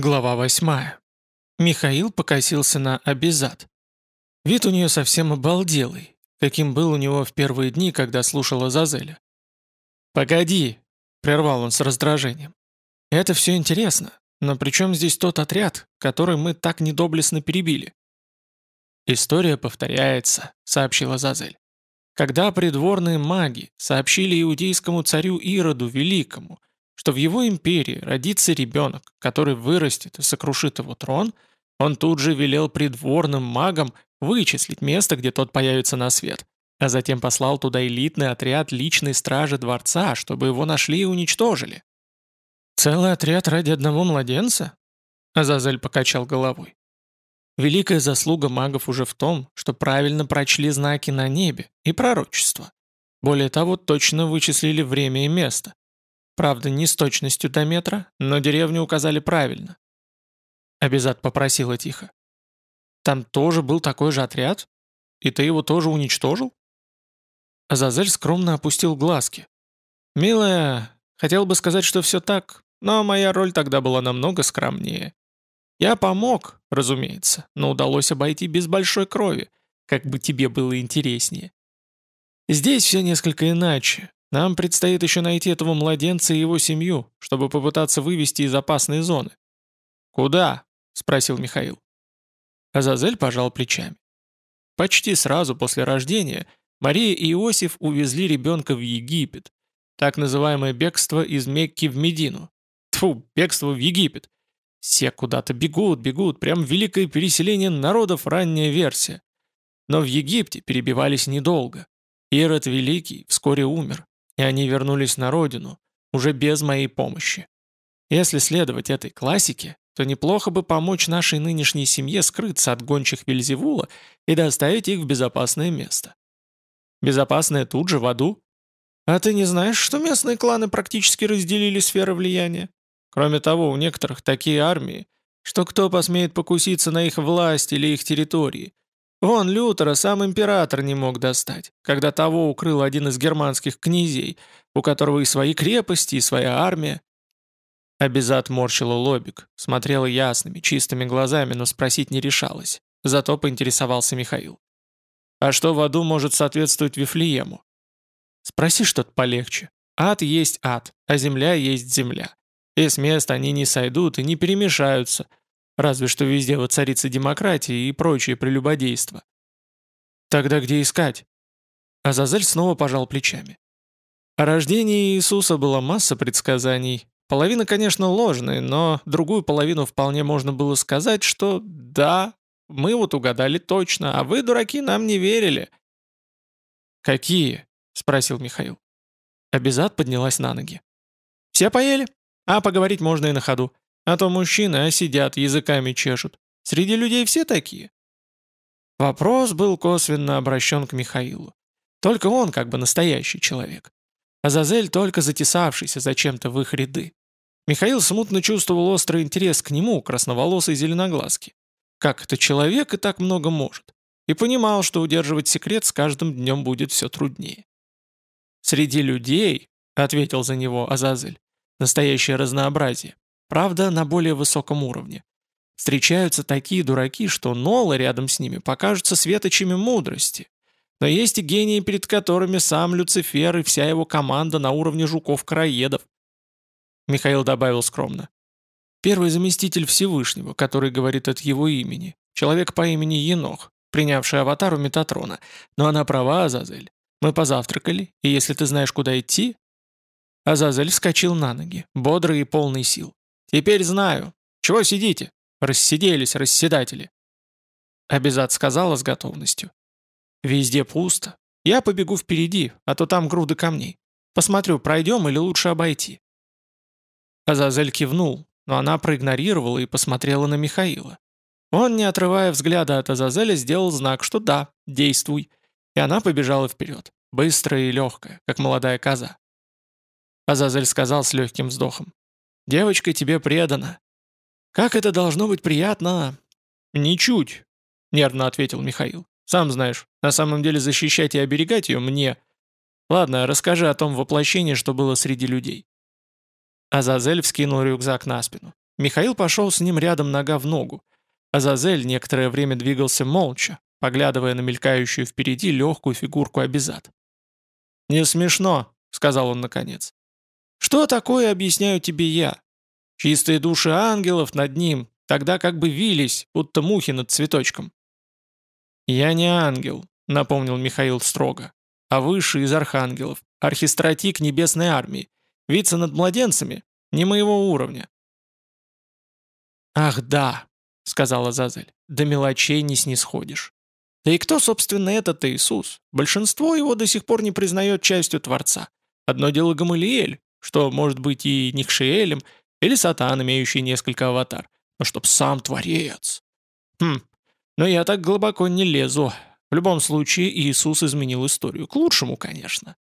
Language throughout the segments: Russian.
Глава восьмая. Михаил покосился на Абизад. Вид у нее совсем обалделый, каким был у него в первые дни, когда слушала Зазеля. «Погоди!» — прервал он с раздражением. «Это все интересно, но при чем здесь тот отряд, который мы так недоблестно перебили?» «История повторяется», — сообщила Зазель. «Когда придворные маги сообщили иудейскому царю Ироду Великому, что в его империи родится ребенок, который вырастет и сокрушит его трон, он тут же велел придворным магам вычислить место, где тот появится на свет, а затем послал туда элитный отряд личной стражи дворца, чтобы его нашли и уничтожили. «Целый отряд ради одного младенца?» Азазель покачал головой. Великая заслуга магов уже в том, что правильно прочли знаки на небе и пророчество. Более того, точно вычислили время и место. Правда, не с точностью до метра, но деревню указали правильно. Абизад попросила тихо. «Там тоже был такой же отряд? И ты его тоже уничтожил?» Азазель скромно опустил глазки. «Милая, хотел бы сказать, что все так, но моя роль тогда была намного скромнее. Я помог, разумеется, но удалось обойти без большой крови, как бы тебе было интереснее. Здесь все несколько иначе. Нам предстоит еще найти этого младенца и его семью, чтобы попытаться вывести из опасной зоны». «Куда?» — спросил Михаил. Азазель пожал плечами. Почти сразу после рождения Мария и Иосиф увезли ребенка в Египет, так называемое бегство из Мекки в Медину. Тфу, бегство в Египет. Все куда-то бегут, бегут, прям великое переселение народов ранняя версия. Но в Египте перебивались недолго. Ирод Великий вскоре умер, и они вернулись на родину, уже без моей помощи. Если следовать этой классике, то неплохо бы помочь нашей нынешней семье скрыться от гончих Вельзевула и доставить их в безопасное место. Безопасное тут же, в аду? А ты не знаешь, что местные кланы практически разделили сферы влияния? Кроме того, у некоторых такие армии, что кто посмеет покуситься на их власть или их территории, Вон Лютера сам император не мог достать, когда того укрыл один из германских князей, у которого и свои крепости, и своя армия. Абизат морщила лобик, смотрела ясными, чистыми глазами, но спросить не решалась. Зато поинтересовался Михаил. «А что в аду может соответствовать Вифлеему?» «Спроси что-то полегче. Ад есть ад, а земля есть земля. И с места они не сойдут и не перемешаются, Разве что везде воцарится демократия и прочие прелюбодейства. Тогда где искать? Азазель снова пожал плечами. О рождении Иисуса была масса предсказаний. Половина, конечно, ложная, но другую половину вполне можно было сказать, что да, мы вот угадали точно, а вы, дураки, нам не верили. «Какие?» — спросил Михаил. Абизад поднялась на ноги. «Все поели? А поговорить можно и на ходу. А то мужчины сидят, языками чешут. Среди людей все такие. Вопрос был косвенно обращен к Михаилу. Только он как бы настоящий человек. Азазель только затесавшийся зачем-то в их ряды. Михаил смутно чувствовал острый интерес к нему, красноволосой зеленоглазки. Как это человек и так много может. И понимал, что удерживать секрет с каждым днем будет все труднее. «Среди людей», — ответил за него Азазель, — «настоящее разнообразие. Правда, на более высоком уровне. Встречаются такие дураки, что Нолы рядом с ними покажутся светочами мудрости. Но есть и гении, перед которыми сам Люцифер и вся его команда на уровне жуков-караедов. Михаил добавил скромно. Первый заместитель Всевышнего, который говорит от его имени. Человек по имени Енох, принявший аватар у Метатрона. Но она права, Азазель. Мы позавтракали, и если ты знаешь, куда идти... Азазель вскочил на ноги, бодрый и полный сил. «Теперь знаю. Чего сидите? Рассиделись, расседатели». Абизад сказала с готовностью. «Везде пусто. Я побегу впереди, а то там груды камней. Посмотрю, пройдем или лучше обойти». Азазель кивнул, но она проигнорировала и посмотрела на Михаила. Он, не отрывая взгляда от Азазеля, сделал знак, что да, действуй. И она побежала вперед, быстрая и легкая, как молодая коза. Азазель сказал с легким вздохом. Девочка тебе предана». «Как это должно быть приятно?» «Ничуть», — нервно ответил Михаил. «Сам знаешь, на самом деле защищать и оберегать ее мне. Ладно, расскажи о том воплощении, что было среди людей». Азазель вскинул рюкзак на спину. Михаил пошел с ним рядом нога в ногу. Азазель некоторое время двигался молча, поглядывая на мелькающую впереди легкую фигурку Абизад. «Не смешно», — сказал он наконец. «Что такое, объясняю тебе я? Чистые души ангелов над ним, тогда как бы вились, будто мухи над цветочком». «Я не ангел», — напомнил Михаил строго, «а выше из архангелов, архистратик небесной армии, вице над младенцами, не моего уровня». «Ах да», — сказала Зазель, — «до мелочей не снисходишь». Да и кто, собственно, этот Иисус? Большинство его до сих пор не признает частью Творца. Одно дело Гамалиэль, что может быть и Никшиэлем, или Сатан, имеющий несколько аватар. Но чтоб сам Творец. Хм, но я так глубоко не лезу. В любом случае, Иисус изменил историю. К лучшему, конечно.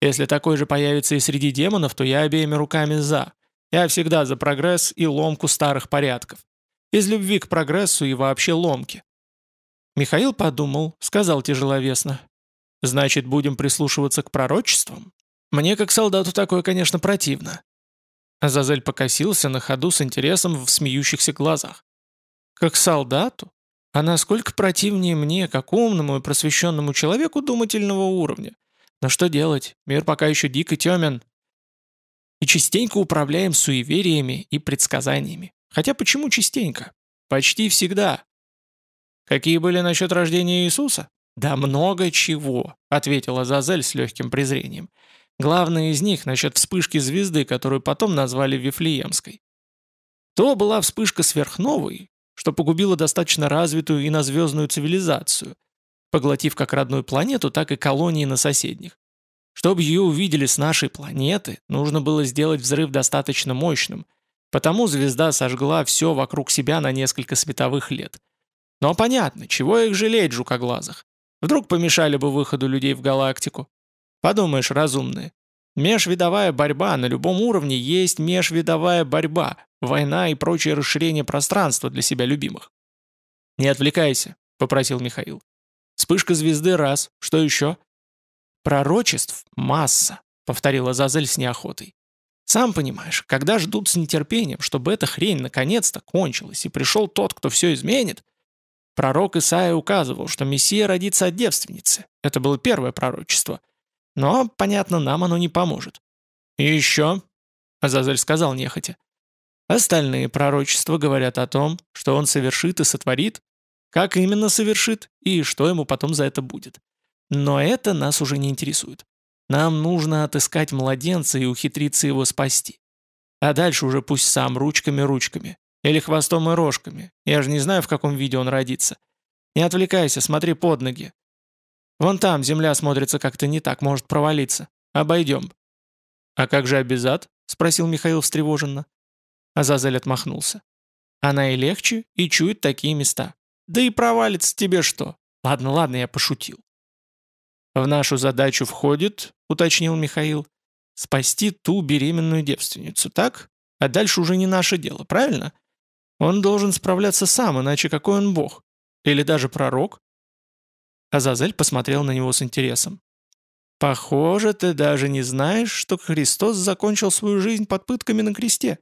Если такой же появится и среди демонов, то я обеими руками за. Я всегда за прогресс и ломку старых порядков. Из любви к прогрессу и вообще ломки. Михаил подумал, сказал тяжеловесно. «Значит, будем прислушиваться к пророчествам? Мне, как солдату, такое, конечно, противно». Азазель покосился на ходу с интересом в смеющихся глазах. «Как солдату? А насколько противнее мне, как умному и просвещенному человеку думательного уровня? Но что делать? Мир пока еще дик и темен. И частенько управляем суевериями и предсказаниями. Хотя почему частенько? Почти всегда. Какие были насчет рождения Иисуса? Да много чего, ответила Зазель с легким презрением. Главное из них насчет вспышки звезды, которую потом назвали Вифлеемской. То была вспышка сверхновой, что погубило достаточно развитую и назвездную цивилизацию, поглотив как родную планету, так и колонии на соседних. Чтобы ее увидели с нашей планеты, нужно было сделать взрыв достаточно мощным, потому звезда сожгла все вокруг себя на несколько световых лет. Но понятно, чего их жалеть, жукоглазых. Вдруг помешали бы выходу людей в галактику. Подумаешь, разумные. Межвидовая борьба на любом уровне есть межвидовая борьба, война и прочее расширение пространства для себя любимых. «Не отвлекайся», — попросил Михаил. «Вспышка звезды раз. Что еще?» «Пророчеств масса», — повторила Зазель с неохотой. «Сам понимаешь, когда ждут с нетерпением, чтобы эта хрень наконец-то кончилась, и пришел тот, кто все изменит, Пророк Исаия указывал, что Мессия родится от девственницы. Это было первое пророчество. Но, понятно, нам оно не поможет. «И еще», — Азазель сказал нехотя, «остальные пророчества говорят о том, что он совершит и сотворит, как именно совершит и что ему потом за это будет. Но это нас уже не интересует. Нам нужно отыскать младенца и ухитриться его спасти. А дальше уже пусть сам ручками-ручками. Или хвостом и рожками. Я же не знаю, в каком виде он родится. Не отвлекайся, смотри под ноги. Вон там земля смотрится как-то не так, может провалиться. Обойдем». «А как же обезад?» — спросил Михаил встревоженно. Азазель отмахнулся. «Она и легче, и чует такие места. Да и провалится тебе что? Ладно, ладно, я пошутил». «В нашу задачу входит, — уточнил Михаил, — спасти ту беременную девственницу, так? А дальше уже не наше дело, правильно? Он должен справляться сам, иначе какой он бог? Или даже пророк?» Азазель посмотрел на него с интересом. «Похоже, ты даже не знаешь, что Христос закончил свою жизнь под пытками на кресте».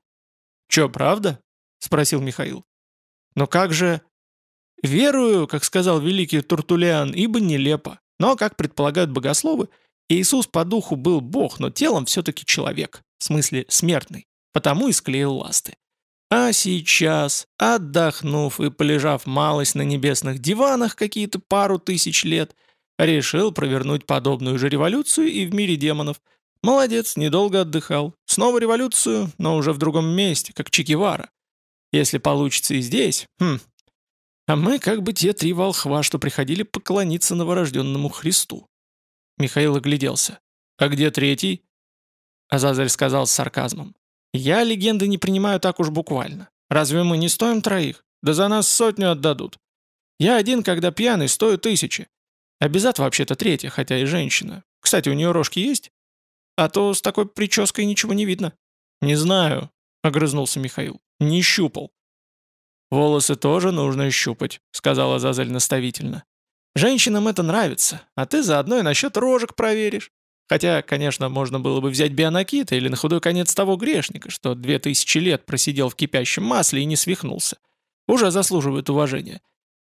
«Чё, правда?» — спросил Михаил. «Но как же...» «Верую, как сказал великий Туртулиан, ибо нелепо. Но, как предполагают богословы, Иисус по духу был Бог, но телом все-таки человек, в смысле смертный, потому и склеил ласты. А сейчас, отдохнув и полежав малость на небесных диванах какие-то пару тысяч лет, решил провернуть подобную же революцию и в мире демонов. Молодец, недолго отдыхал. Снова революцию, но уже в другом месте, как Чикивара. Если получится и здесь, хм. А мы как бы те три волхва, что приходили поклониться новорожденному Христу. Михаил огляделся. «А где третий?» Азазель сказал с сарказмом. Я легенды не принимаю так уж буквально. Разве мы не стоим троих? Да за нас сотню отдадут. Я один, когда пьяный, стою тысячи. Обязат вообще-то третья, хотя и женщина. Кстати, у нее рожки есть? А то с такой прической ничего не видно. Не знаю, огрызнулся Михаил. Не щупал. «Волосы тоже нужно щупать», — сказала Зазель наставительно. «Женщинам это нравится, а ты заодно и насчет рожек проверишь. Хотя, конечно, можно было бы взять Бионакита или на худой конец того грешника, что две тысячи лет просидел в кипящем масле и не свихнулся. Уже заслуживает уважения.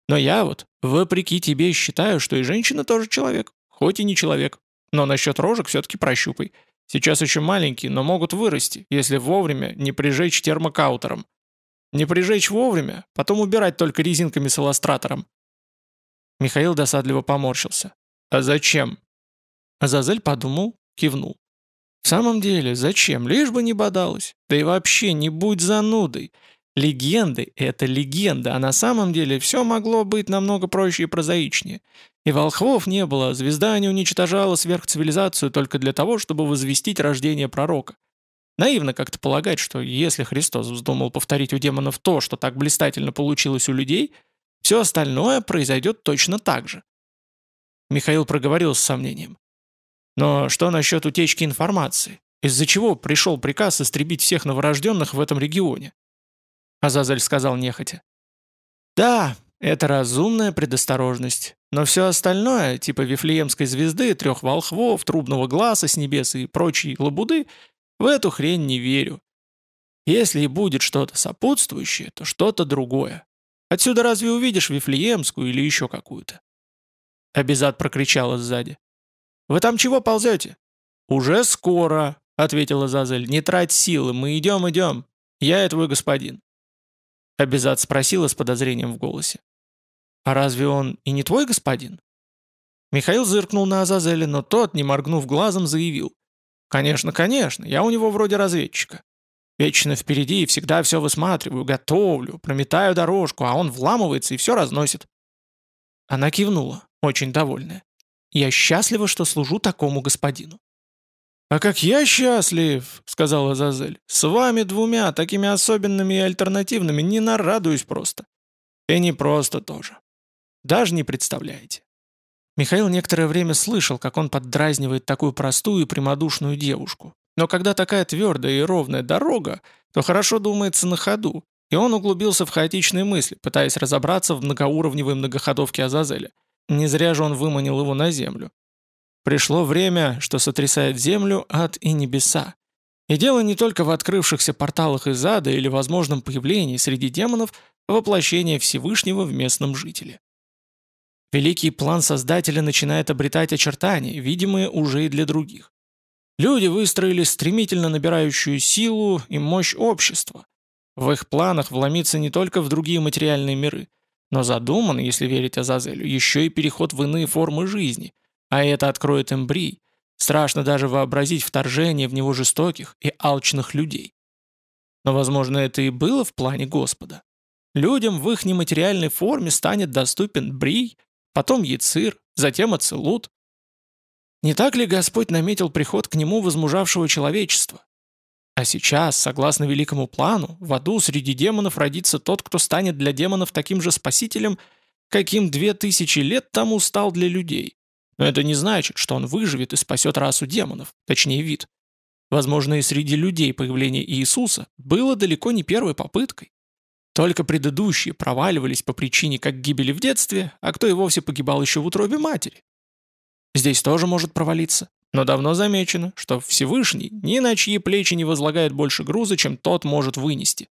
Но я вот, вопреки тебе, считаю, что и женщина тоже человек, хоть и не человек. Но насчет рожек все-таки прощупай. Сейчас еще маленькие, но могут вырасти, если вовремя не прижечь термокаутером. Не прижечь вовремя, потом убирать только резинками с иллюстратором. Михаил досадливо поморщился. «А зачем?» Азазель подумал, кивнул. «В самом деле, зачем? Лишь бы не бодалась. Да и вообще, не будь занудой. Легенды — это легенда, а на самом деле все могло быть намного проще и прозаичнее. И волхвов не было, звезда не уничтожала сверхцивилизацию только для того, чтобы возвестить рождение пророка. Наивно как-то полагать, что если Христос вздумал повторить у демонов то, что так блистательно получилось у людей, все остальное произойдет точно так же. Михаил проговорил с сомнением. Но что насчет утечки информации? Из-за чего пришел приказ истребить всех новорожденных в этом регионе? Азазель сказал нехотя. Да, это разумная предосторожность. Но все остальное, типа Вифлеемской звезды, трех волхвов, трубного глаза с небес и прочей лабуды, в эту хрень не верю. Если и будет что-то сопутствующее, то что-то другое. Отсюда разве увидишь Вифлеемскую или еще какую-то?» Абизад прокричала сзади. «Вы там чего ползете?» «Уже скоро», — ответила Зазель. «Не трать силы, мы идем, идем. Я и твой господин». Абизад спросила с подозрением в голосе. «А разве он и не твой господин?» Михаил зыркнул на Азазеля, но тот, не моргнув глазом, заявил. «Конечно, конечно, я у него вроде разведчика. Вечно впереди и всегда все высматриваю, готовлю, прометаю дорожку, а он вламывается и все разносит». Она кивнула, очень довольная. «Я счастлива, что служу такому господину». «А как я счастлив!» — сказала Зазель. «С вами двумя, такими особенными и альтернативными, не нарадуюсь просто. И не просто тоже. Даже не представляете. Михаил некоторое время слышал, как он поддразнивает такую простую и прямодушную девушку. Но когда такая твердая и ровная дорога, то хорошо думается на ходу, и он углубился в хаотичные мысли, пытаясь разобраться в многоуровневой многоходовке Азазеля. Не зря же он выманил его на землю. Пришло время, что сотрясает землю, ад и небеса. И дело не только в открывшихся порталах из ада или возможном появлении среди демонов воплощения Всевышнего в местном жителе. Великий план Создателя начинает обретать очертания, видимые уже и для других. Люди выстроили стремительно набирающую силу и мощь общества. В их планах вломиться не только в другие материальные миры, но задуман, если верить Азазелю, еще и переход в иные формы жизни, а это откроет эмбрий. Страшно даже вообразить вторжение в него жестоких и алчных людей. Но, возможно, это и было в плане Господа. Людям в их нематериальной форме станет доступен брий, потом Яцир, затем Ацелут. Не так ли Господь наметил приход к нему возмужавшего человечества? А сейчас, согласно великому плану, в аду среди демонов родится тот, кто станет для демонов таким же спасителем, каким две тысячи лет тому стал для людей. Но это не значит, что он выживет и спасет расу демонов, точнее вид. Возможно, и среди людей появление Иисуса было далеко не первой попыткой. Только предыдущие проваливались по причине как гибели в детстве, а кто и вовсе погибал еще в утробе матери. Здесь тоже может провалиться, но давно замечено, что Всевышний ни на чьи плечи не возлагает больше груза, чем тот может вынести.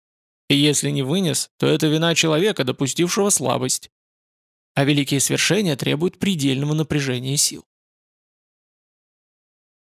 И если не вынес, то это вина человека, допустившего слабость. А великие свершения требуют предельного напряжения сил.